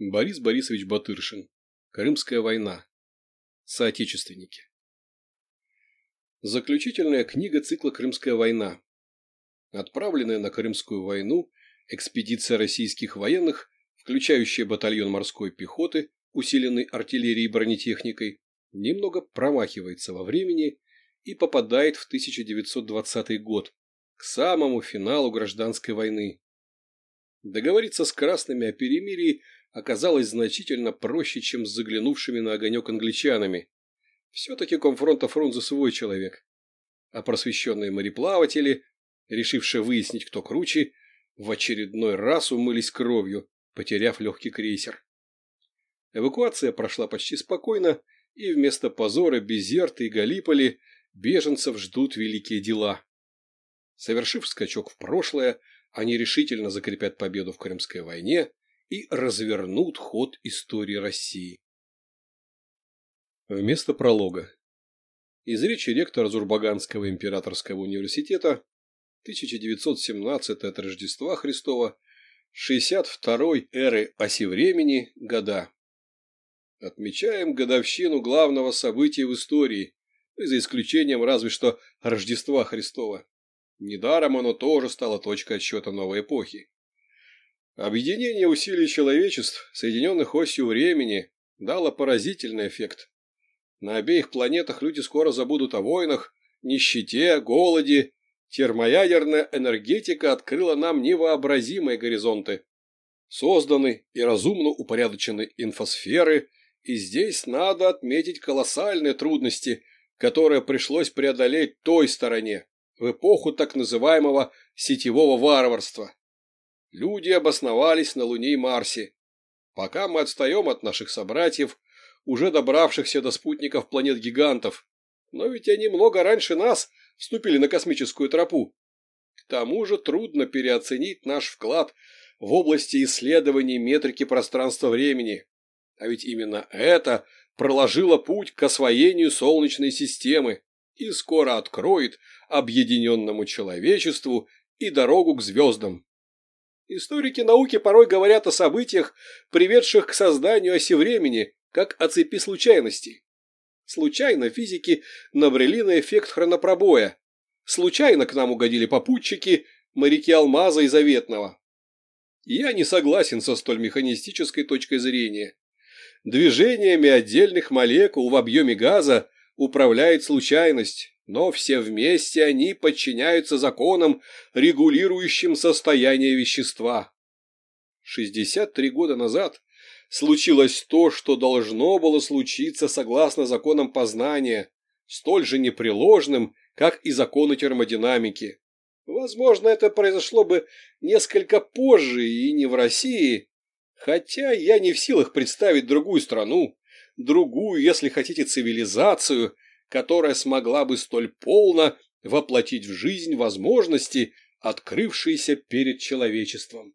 Борис Борисович Батыршин. Крымская война. Соотечественники. Заключительная книга цикла «Крымская война». Отправленная на Крымскую войну экспедиция российских военных, включающая батальон морской пехоты, усиленный артиллерией и бронетехникой, немного промахивается во времени и попадает в 1920 год, к самому финалу гражданской войны. Договориться с красными о перемирии оказалось значительно проще, чем с заглянувшими на огонек англичанами. Все-таки комфронта Фрунзе свой человек. А просвещенные мореплаватели, решившие выяснить, кто круче, в очередной раз умылись кровью, потеряв легкий крейсер. Эвакуация прошла почти спокойно, и вместо позора Безерта и Галиполи беженцев ждут великие дела. Совершив скачок в прошлое, они решительно закрепят победу в Крымской войне и развернут ход истории России. Вместо пролога. Из речи ректора Зурбаганского императорского университета 1917 от Рождества Христова 62-й эры оси времени года. Отмечаем годовщину главного события в истории, за исключением разве что Рождества Христова. Недаром оно тоже стало точкой отсчета новой эпохи. Объединение усилий человечеств, соединенных осью времени, дало поразительный эффект. На обеих планетах люди скоро забудут о войнах, нищете, голоде. Термоядерная энергетика открыла нам невообразимые горизонты. Созданы и разумно упорядочены инфосферы, и здесь надо отметить колоссальные трудности, которые пришлось преодолеть той стороне, в эпоху так называемого сетевого варварства. Люди обосновались на Луне и Марсе. Пока мы отстаем от наших собратьев, уже добравшихся до спутников планет-гигантов. Но ведь они много раньше нас вступили на космическую тропу. К тому же трудно переоценить наш вклад в области исследований метрики пространства-времени. А ведь именно это проложило путь к освоению Солнечной системы и скоро откроет объединенному человечеству и дорогу к звездам. Историки науки порой говорят о событиях, приведших к созданию оси времени, как о цепи случайностей. Случайно физики набрели на эффект хронопробоя. Случайно к нам угодили попутчики, моряки Алмаза и Заветного. Я не согласен со столь механистической точкой зрения. Движениями отдельных молекул в объеме газа управляет случайность, но все вместе они подчиняются законам, регулирующим состояние вещества. 63 года назад случилось то, что должно было случиться согласно законам познания, столь же непреложным, как и законы термодинамики. Возможно, это произошло бы несколько позже и не в России, хотя я не в силах представить другую страну, другую, если хотите, цивилизацию, которая смогла бы столь полно воплотить в жизнь возможности, открывшиеся перед человечеством.